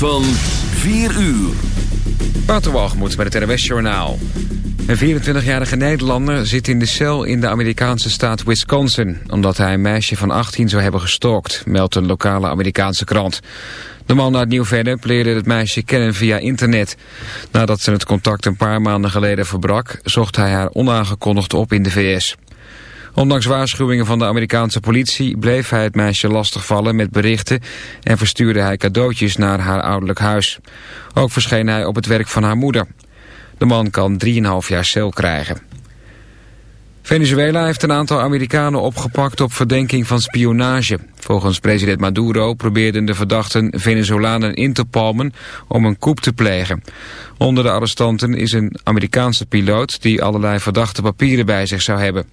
Van 4 uur. Waterwalgemoed met het RWS Journaal. Een 24-jarige Nederlander zit in de cel in de Amerikaanse staat Wisconsin... omdat hij een meisje van 18 zou hebben gestalkt, meldt een lokale Amerikaanse krant. De man uit Nieuw-Vennep leerde het meisje kennen via internet. Nadat ze het contact een paar maanden geleden verbrak... zocht hij haar onaangekondigd op in de VS. Ondanks waarschuwingen van de Amerikaanse politie bleef hij het meisje lastigvallen met berichten en verstuurde hij cadeautjes naar haar ouderlijk huis. Ook verscheen hij op het werk van haar moeder. De man kan 3,5 jaar cel krijgen. Venezuela heeft een aantal Amerikanen opgepakt op verdenking van spionage. Volgens president Maduro probeerden de verdachten Venezolanen in te palmen om een coup te plegen. Onder de arrestanten is een Amerikaanse piloot die allerlei verdachte papieren bij zich zou hebben.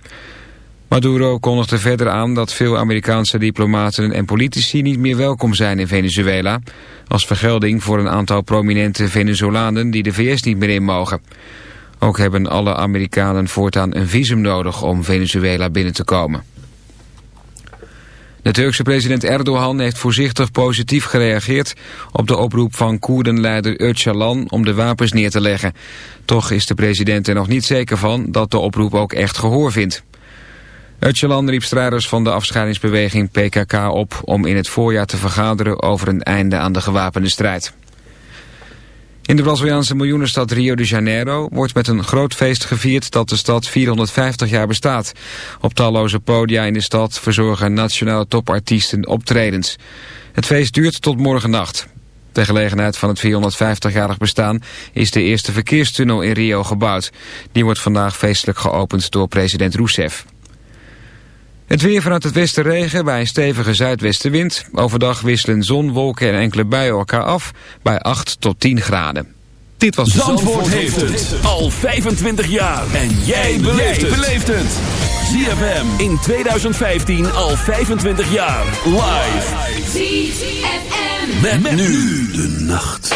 Maduro kondigde verder aan dat veel Amerikaanse diplomaten en politici niet meer welkom zijn in Venezuela, als vergelding voor een aantal prominente Venezolanen die de VS niet meer in mogen. Ook hebben alle Amerikanen voortaan een visum nodig om Venezuela binnen te komen. De Turkse president Erdogan heeft voorzichtig positief gereageerd op de oproep van Koerdenleider Öcalan om de wapens neer te leggen. Toch is de president er nog niet zeker van dat de oproep ook echt gehoor vindt. Öcalan riep strijders van de afscheidingsbeweging PKK op om in het voorjaar te vergaderen over een einde aan de gewapende strijd. In de Braziliaanse miljoenenstad Rio de Janeiro wordt met een groot feest gevierd dat de stad 450 jaar bestaat. Op talloze podia in de stad verzorgen nationale topartiesten optredens. Het feest duurt tot morgennacht. Ter gelegenheid van het 450-jarig bestaan is de eerste verkeerstunnel in Rio gebouwd. Die wordt vandaag feestelijk geopend door president Rousseff. Het weer vanuit het westen regen bij een stevige zuidwestenwind. Overdag wisselen zon, wolken en enkele buien elkaar af bij 8 tot 10 graden. Dit was Zandvoort, Zandvoort heeft het al 25 jaar. En jij beleeft het. ZFM in 2015 al 25 jaar. Live. ZFM. Met, met nu de nacht.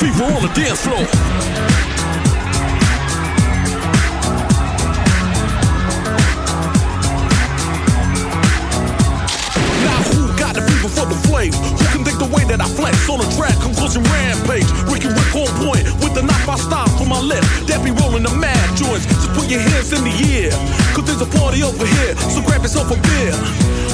Fever on the dance floor. Now who got the fever for the flame? Who can think the way that I flex on the track, causing rampage. Ricky Rick on point with the knife I stop from my left. That be rolling the mad joints. Just put your hands in the air. Cause there's a party over here, so grab yourself a beer.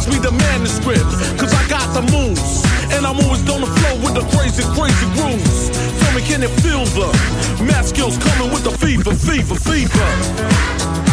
drops me the manuscript. Cause I got the moves. And I'm always gonna flow with the crazy, crazy grooves. Tell me, can it feel the math skills coming with the fever, fever, fever?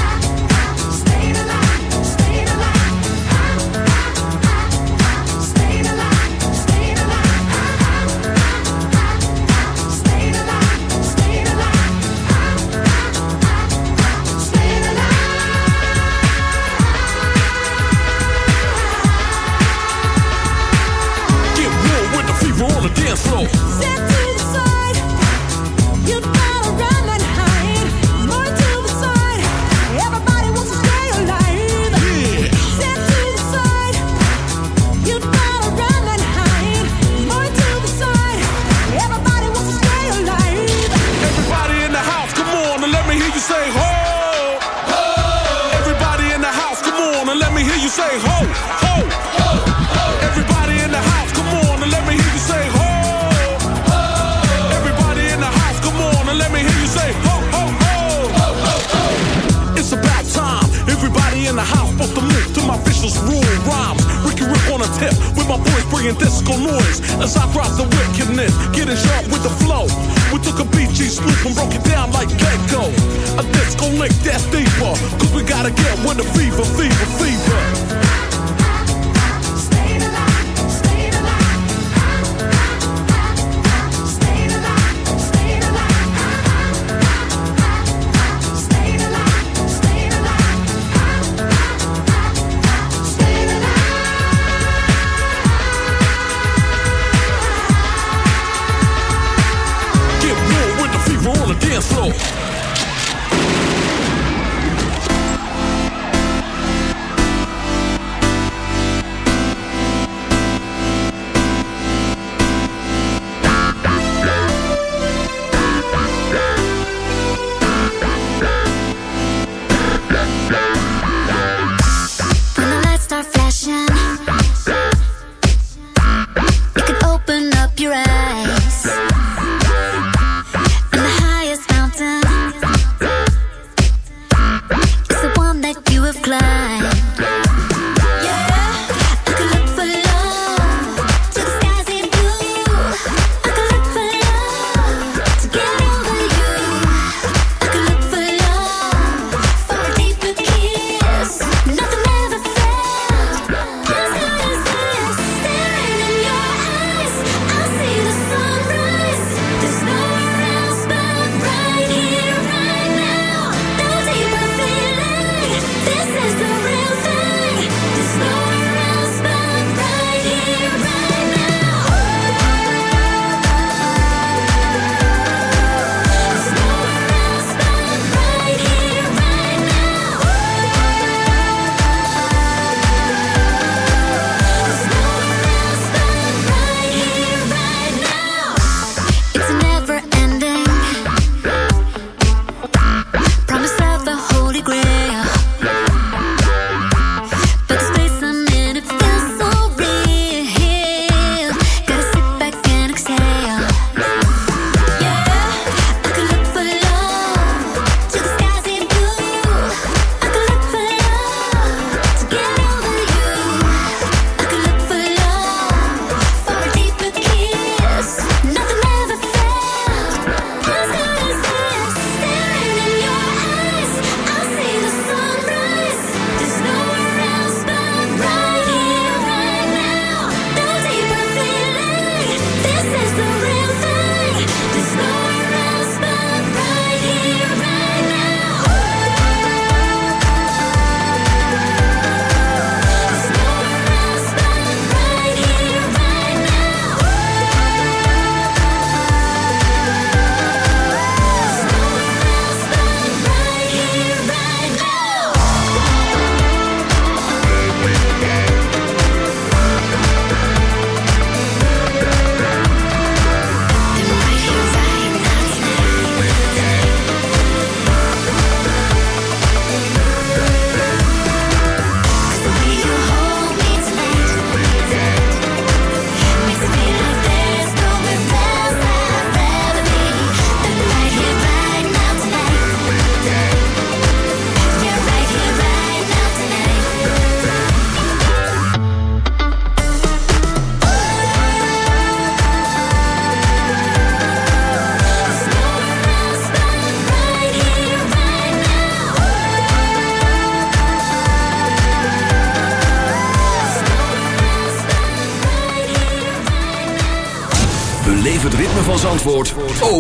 floor.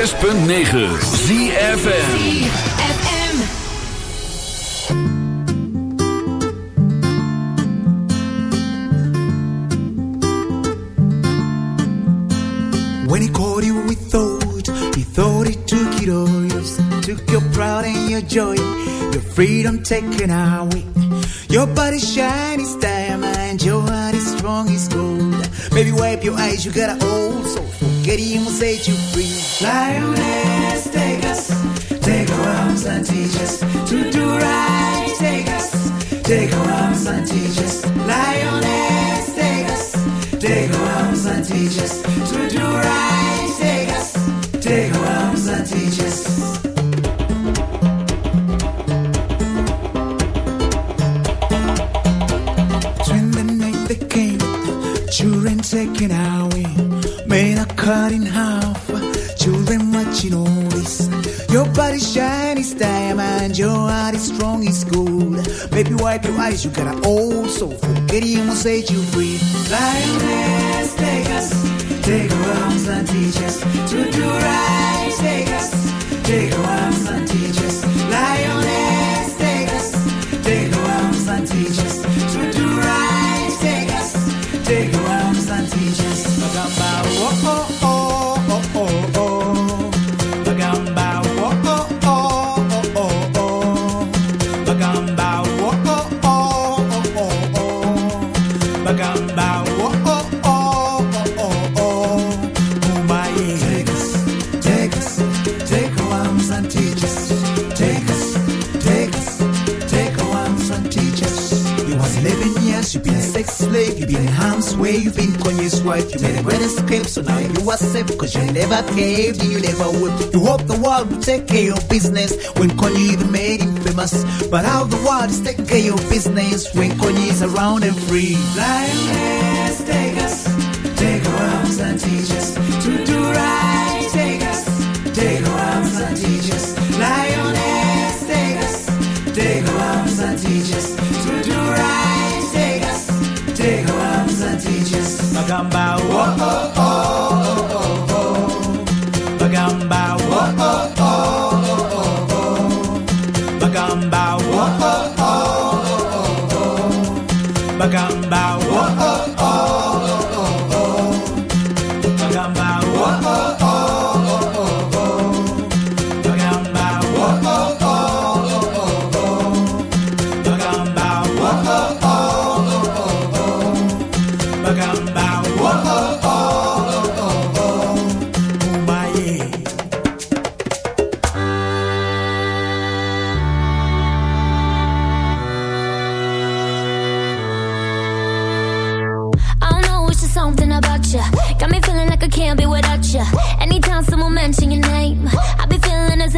106.9 ZFM. When he caught you with thought, he thought he took it all. Yes, took your pride and your joy, your freedom taken away. Your body shiny as diamond, your heart is strong as gold. Baby, wipe your eyes, you got an old soul. Him set you free. Lioness, take us, take our arms and teach us to do right. Take us, take our arms and teach us. Lioness, take us, take our arms and teach us to do right. Take us, take our arms and teach us. Twin the night they came, children taken are cut in half, children watching all this. Your body shiny as diamond, your heart is strong as gold. Baby, wipe your eyes, you got an old soul. Forget him will set you free. Lioness, take us, take our arms and teach us to do right. Never caved and you never would. You hope the world will take care of business when Kanye even made him famous. But how the world is taking care of business when Kanye is around and free. Lioness,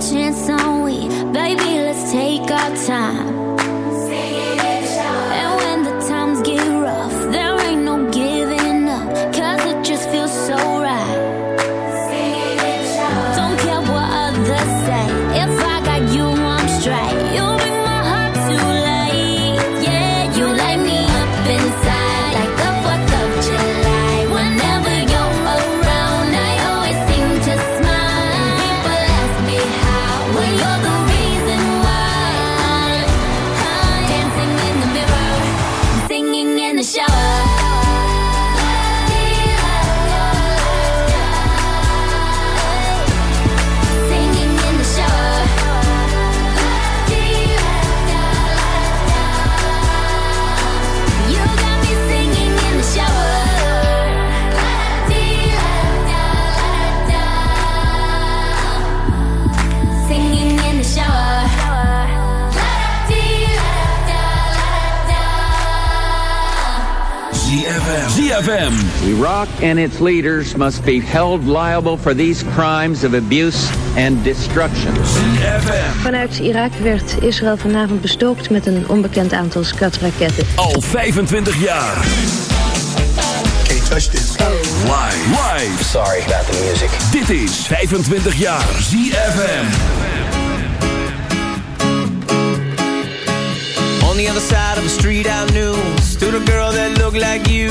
chance on ZFM. Iraq and its leaders must be held liable for these crimes of abuse and destruction. ZFM. Vanuit Irak werd Israël vanavond bestookt met een onbekend aantal skatraketten. Al 25 jaar. Can't touch this. Live. Live. Sorry about the music. Dit is 25 jaar ZFM. On the other side of the street I knew Stood a girl that looked like you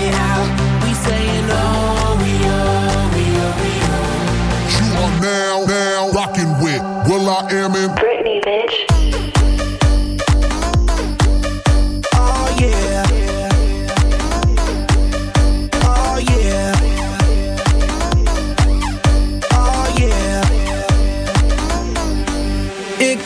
with will.i.am in Britney, bitch. Oh yeah. Oh yeah. Oh yeah. It